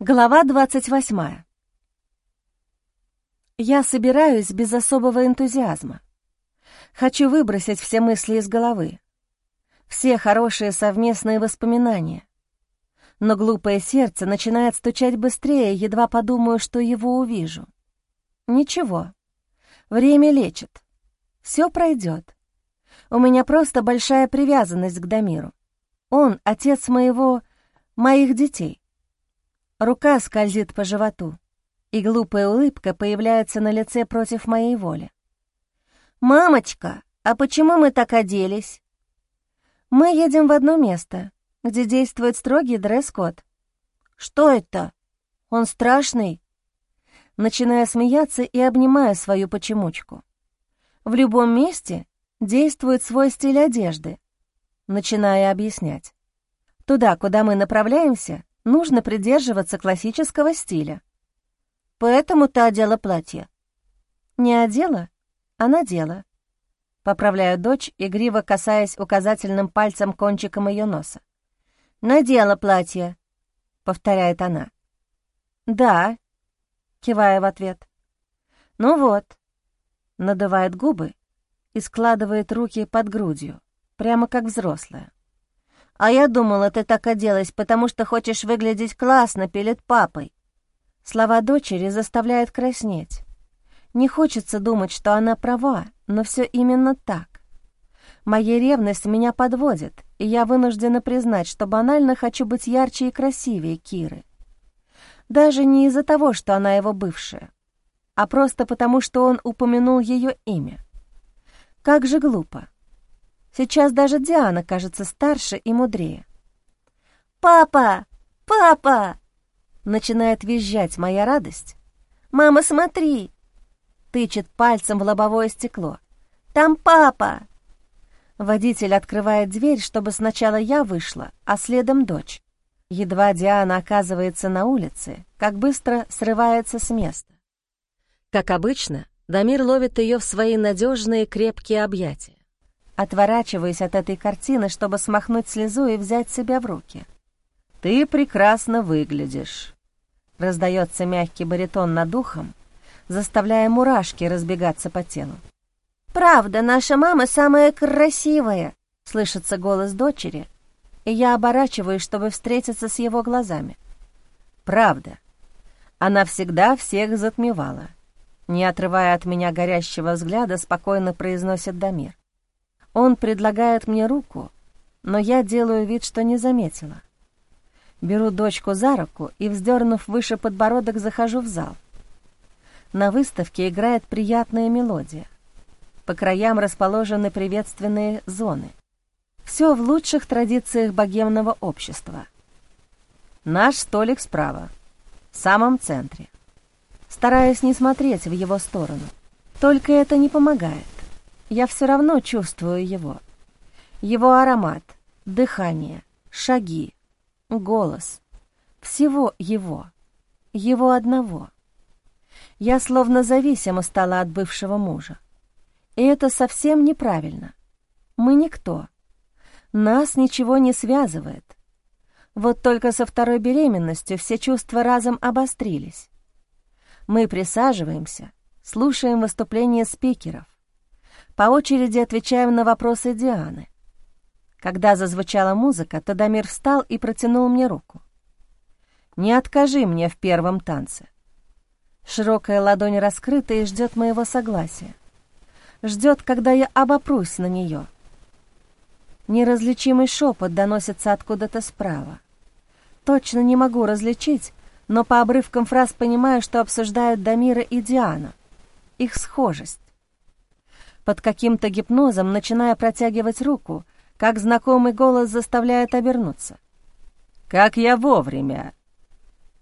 Глава 28. Я собираюсь без особого энтузиазма. Хочу выбросить все мысли из головы, все хорошие совместные воспоминания. Но глупое сердце начинает стучать быстрее, едва подумаю, что его увижу. Ничего, время лечит, все пройдет. У меня просто большая привязанность к Дамиру. Он — отец моего... моих детей. Рука скользит по животу, и глупая улыбка появляется на лице против моей воли. «Мамочка, а почему мы так оделись?» «Мы едем в одно место, где действует строгий дресс-код». «Что это? Он страшный?» Начиная смеяться и обнимая свою почемучку. «В любом месте действует свой стиль одежды», начиная объяснять. «Туда, куда мы направляемся, нужно придерживаться классического стиля. Поэтому ты одела платье. Не одела, а надела. Поправляю дочь, игриво касаясь указательным пальцем кончиком ее носа. «Надела платье», — повторяет она. «Да», — кивая в ответ. «Ну вот», — надувает губы и складывает руки под грудью, прямо как взрослая. А я думала, ты так оделась, потому что хочешь выглядеть классно перед папой. Слова дочери заставляют краснеть. Не хочется думать, что она права, но все именно так. Моя ревность меня подводит, и я вынуждена признать, что банально хочу быть ярче и красивее Киры. Даже не из-за того, что она его бывшая, а просто потому, что он упомянул ее имя. Как же глупо. Сейчас даже Диана кажется старше и мудрее. «Папа! Папа!» Начинает визжать моя радость. «Мама, смотри!» Тычет пальцем в лобовое стекло. «Там папа!» Водитель открывает дверь, чтобы сначала я вышла, а следом дочь. Едва Диана оказывается на улице, как быстро срывается с места. Как обычно, Дамир ловит ее в свои надежные крепкие объятия. Отворачиваюсь от этой картины, чтобы смахнуть слезу и взять себя в руки. «Ты прекрасно выглядишь», — раздается мягкий баритон над ухом, заставляя мурашки разбегаться по телу. «Правда, наша мама самая красивая», — слышится голос дочери, и я оборачиваюсь, чтобы встретиться с его глазами. «Правда. Она всегда всех затмевала». Не отрывая от меня горящего взгляда, спокойно произносит Дамир. Он предлагает мне руку, но я делаю вид, что не заметила. Беру дочку за руку и, вздернув выше подбородок, захожу в зал. На выставке играет приятная мелодия. По краям расположены приветственные зоны. Все в лучших традициях богемного общества. Наш столик справа, в самом центре. Стараюсь не смотреть в его сторону. Только это не помогает я все равно чувствую его. Его аромат, дыхание, шаги, голос. Всего его. Его одного. Я словно зависима стала от бывшего мужа. И это совсем неправильно. Мы никто. Нас ничего не связывает. Вот только со второй беременностью все чувства разом обострились. Мы присаживаемся, слушаем выступления спикеров. По очереди отвечаем на вопросы Дианы. Когда зазвучала музыка, Тадамир встал и протянул мне руку. «Не откажи мне в первом танце». Широкая ладонь раскрыта и ждет моего согласия. Ждет, когда я обопрусь на нее. Неразличимый шепот доносится откуда-то справа. Точно не могу различить, но по обрывкам фраз понимаю, что обсуждают Дамира и Диана. Их схожесть под каким-то гипнозом, начиная протягивать руку, как знакомый голос заставляет обернуться. «Как я вовремя!»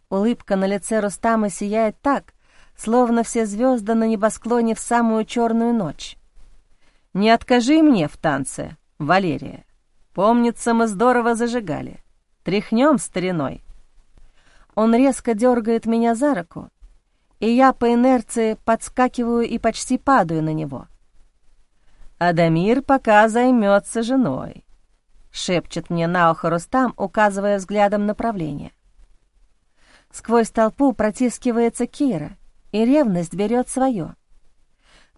Улыбка на лице Рустама сияет так, словно все звезды на небосклоне в самую черную ночь. «Не откажи мне в танце, Валерия. Помнится, мы здорово зажигали. Тряхнем стариной». Он резко дергает меня за руку, и я по инерции подскакиваю и почти падаю на него. «Адамир пока займется женой», — шепчет мне на ухо Рустам, указывая взглядом направление. Сквозь толпу протискивается Кира, и ревность берет свое.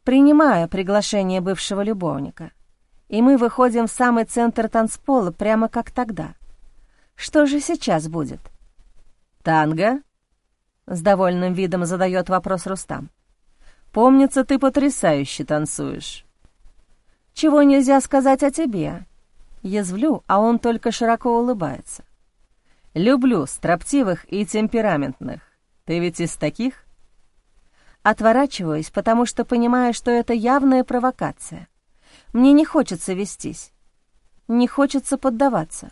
Принимаю приглашение бывшего любовника, и мы выходим в самый центр танцпола прямо как тогда. Что же сейчас будет? «Танго?» — с довольным видом задает вопрос Рустам. «Помнится, ты потрясающе танцуешь». «Чего нельзя сказать о тебе?» Язвлю, а он только широко улыбается. «Люблю строптивых и темпераментных. Ты ведь из таких?» Отворачиваюсь, потому что понимаю, что это явная провокация. Мне не хочется вестись, не хочется поддаваться.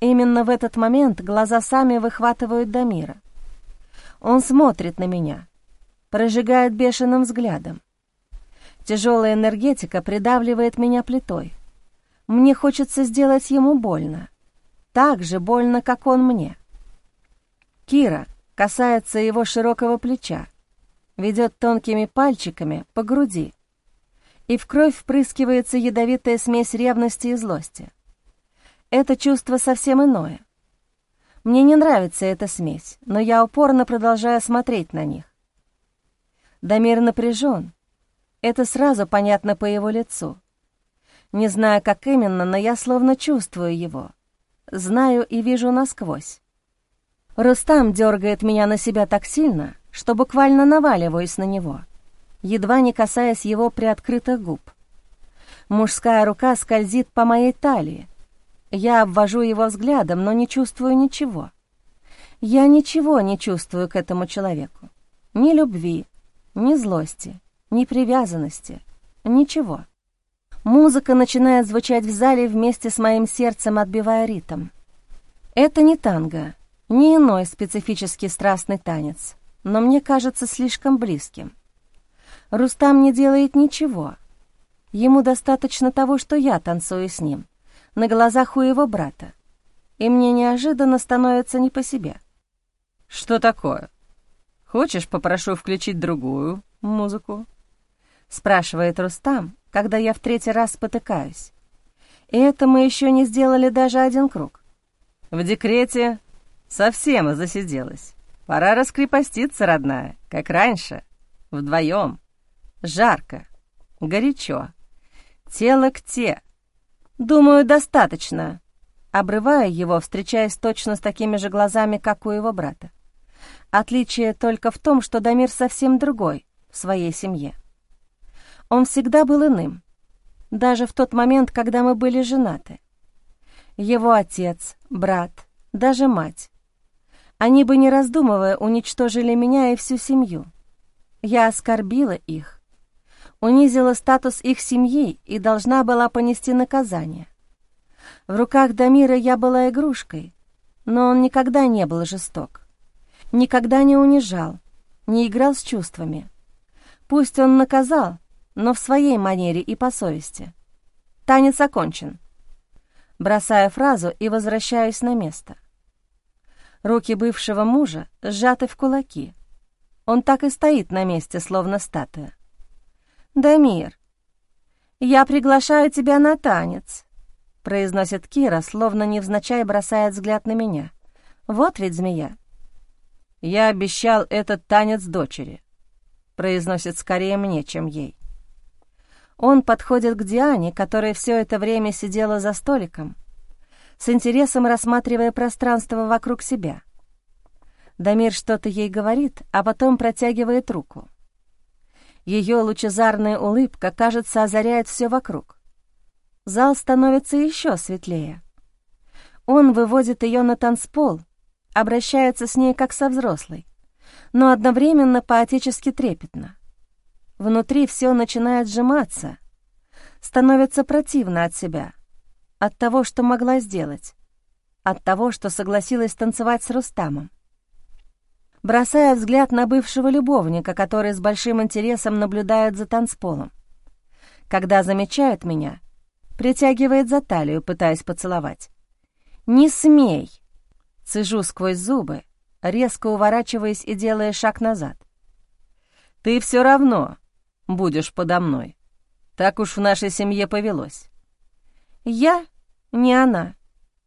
Именно в этот момент глаза сами выхватывают Дамира. Он смотрит на меня, прожигает бешеным взглядом. Тяжелая энергетика придавливает меня плитой. Мне хочется сделать ему больно. Так же больно, как он мне. Кира касается его широкого плеча, ведет тонкими пальчиками по груди, и в кровь впрыскивается ядовитая смесь ревности и злости. Это чувство совсем иное. Мне не нравится эта смесь, но я упорно продолжаю смотреть на них. Дамир напряжен. Это сразу понятно по его лицу. Не знаю, как именно, но я словно чувствую его. Знаю и вижу насквозь. Рустам дергает меня на себя так сильно, что буквально наваливаюсь на него, едва не касаясь его приоткрытых губ. Мужская рука скользит по моей талии. Я обвожу его взглядом, но не чувствую ничего. Я ничего не чувствую к этому человеку. Ни любви, ни злости, ни привязанности, ничего. Музыка начинает звучать в зале вместе с моим сердцем, отбивая ритм. Это не танго, не иной специфический страстный танец но мне кажется слишком близким. Рустам не делает ничего. Ему достаточно того, что я танцую с ним, на глазах у его брата. И мне неожиданно становится не по себе. «Что такое? Хочешь, попрошу включить другую музыку?» Спрашивает Рустам, когда я в третий раз спотыкаюсь. И это мы еще не сделали даже один круг. В декрете совсем засиделась. Пора раскрепоститься, родная, как раньше, вдвоем. Жарко, горячо, тело к те. Думаю, достаточно. Обрывая его, встречаясь точно с такими же глазами, как у его брата. Отличие только в том, что Дамир совсем другой в своей семье. Он всегда был иным, даже в тот момент, когда мы были женаты. Его отец, брат, даже мать они бы, не раздумывая, уничтожили меня и всю семью. Я оскорбила их, унизила статус их семьи и должна была понести наказание. В руках Дамира я была игрушкой, но он никогда не был жесток, никогда не унижал, не играл с чувствами. Пусть он наказал, но в своей манере и по совести. Танец окончен. Бросаю фразу и возвращаюсь на место. Руки бывшего мужа сжаты в кулаки. Он так и стоит на месте, словно статуя. «Дамир, я приглашаю тебя на танец», — произносит Кира, словно невзначай бросает взгляд на меня. «Вот ведь змея». «Я обещал этот танец дочери», — произносит скорее мне, чем ей. Он подходит к Диане, которая все это время сидела за столиком, с интересом рассматривая пространство вокруг себя. Дамир что-то ей говорит, а потом протягивает руку. Ее лучезарная улыбка, кажется, озаряет все вокруг. Зал становится еще светлее. Он выводит ее на танцпол, обращается с ней как со взрослой, но одновременно поотечески трепетно. Внутри все начинает сжиматься, становится противно от себя — от того, что могла сделать. От того, что согласилась танцевать с Рустамом. Бросая взгляд на бывшего любовника, который с большим интересом наблюдает за танцполом. Когда замечает меня, притягивает за талию, пытаясь поцеловать. «Не смей!» Цежу сквозь зубы, резко уворачиваясь и делая шаг назад. «Ты все равно будешь подо мной. Так уж в нашей семье повелось. «Я не она.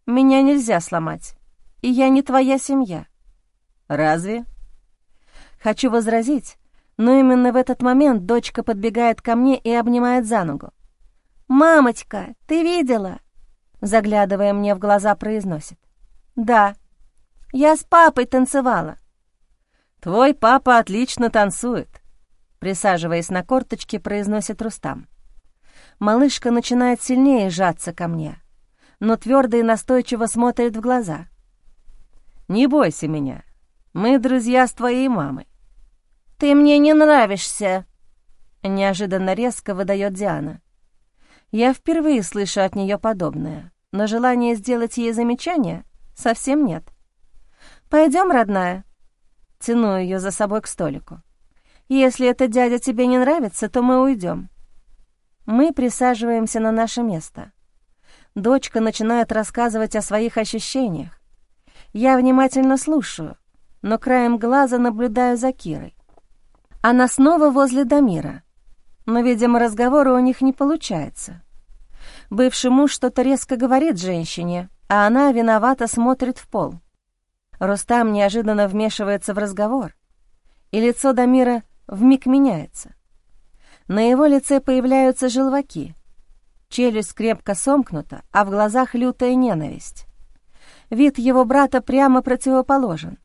Меня нельзя сломать. И я не твоя семья. «Разве?» Хочу возразить, но именно в этот момент дочка подбегает ко мне и обнимает за ногу. «Мамочка, ты видела?» Заглядывая мне в глаза, произносит. «Да, я с папой танцевала». «Твой папа отлично танцует», — присаживаясь на корточки, произносит Рустам. Малышка начинает сильнее сжаться ко мне, но твердо и настойчиво смотрит в глаза. «Не бойся меня, мы друзья с твоей мамой». «Ты мне не нравишься», — неожиданно резко выдает Диана. Я впервые слышу от нее подобное, но желания сделать ей замечание совсем нет. Пойдем, родная. Тяну ее за собой к столику. Если этот дядя тебе не нравится, то мы уйдем. Мы присаживаемся на наше место. Дочка начинает рассказывать о своих ощущениях. Я внимательно слушаю, но краем глаза наблюдаю за Кирой. Она снова возле Дамира, но, видимо, разговора у них не получается. Бывший муж что-то резко говорит женщине, а она виновато смотрит в пол. Рустам неожиданно вмешивается в разговор, и лицо Дамира вмиг меняется. На его лице появляются желваки, челюсть крепко сомкнута, а в глазах лютая ненависть. Вид его брата прямо противоположен.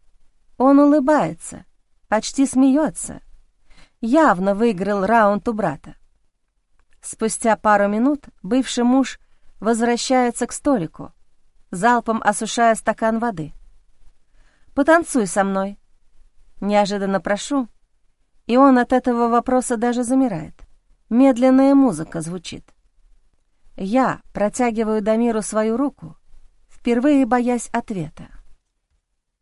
Он улыбается, почти смеется. Явно выиграл раунд у брата. Спустя пару минут бывший муж возвращается к столику, залпом осушая стакан воды. «Потанцуй со мной», — неожиданно прошу, и он от этого вопроса даже замирает. Медленная музыка звучит. Я протягиваю Дамиру свою руку, впервые боясь ответа.